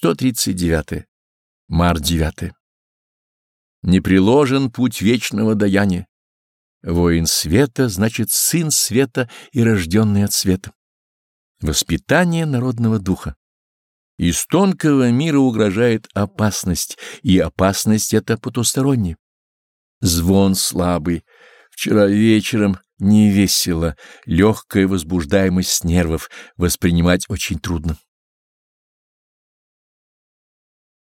139. Март 9. Не приложен путь вечного даяния. Воин света значит сын света и рожденный от света. Воспитание народного духа. Из тонкого мира угрожает опасность, и опасность эта потусторонняя. Звон слабый. Вчера вечером невесело, легкая возбуждаемость нервов, воспринимать очень трудно.